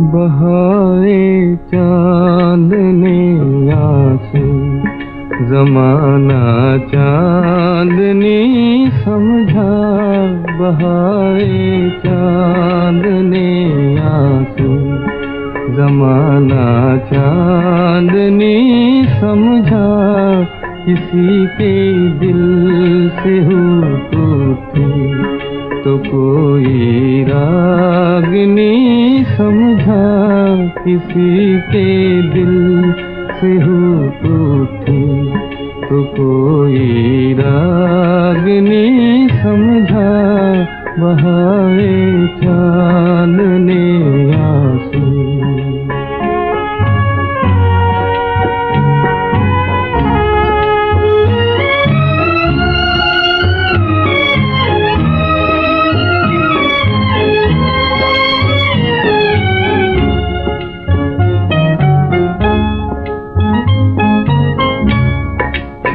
बहाए चाँद ने आँसू जमाना चांदनी समझा, बहाए चाँद ने आँसू जमाना चांदनी समझा, किसी के दिल से हो टूटी तो कोई रागनी समझा। किसी के दिल से हो टूटी तो कोई रागनी समझा बहाए चाँद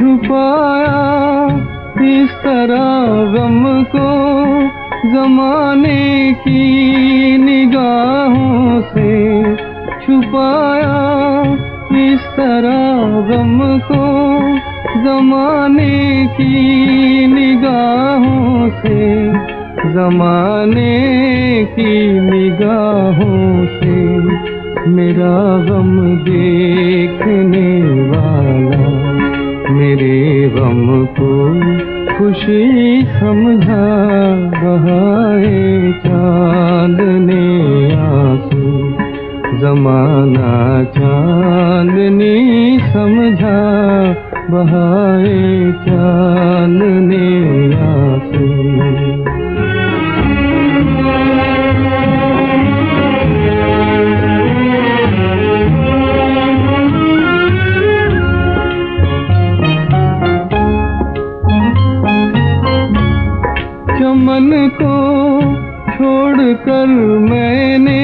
छुपाया इस तरह गम को जमाने की निगाहों से छुपाया इस तरह गम को जमाने की निगाहों से, जमाने की निगाहों से मेरा गम देखने वाला गम को खुशी समझा बहाए चाँद ने आँसू। जमाना चांदनी समझा बहाए चाँद ने आँसू। चमन को छोड़कर मैंने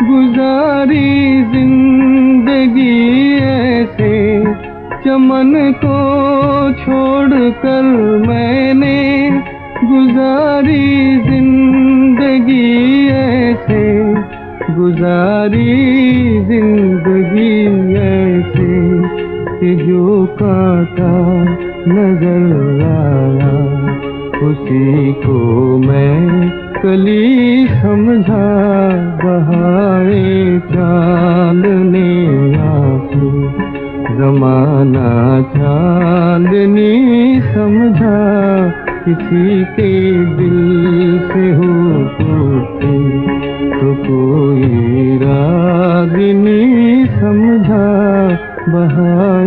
गुजारी ज़िंदगी ऐसे। चमन को छोड़कर मैंने गुजारी ज़िंदगी ऐसे। गुजारी ज़िंदगी ऐसे कि जो काटा नज़र आया। उसी को मैं कली समझा बहाए चाँद ने आँसू, जमाना चांदनी समझा, किसी के दिल से हो टूटी तो कोई रागिनी समझा बहा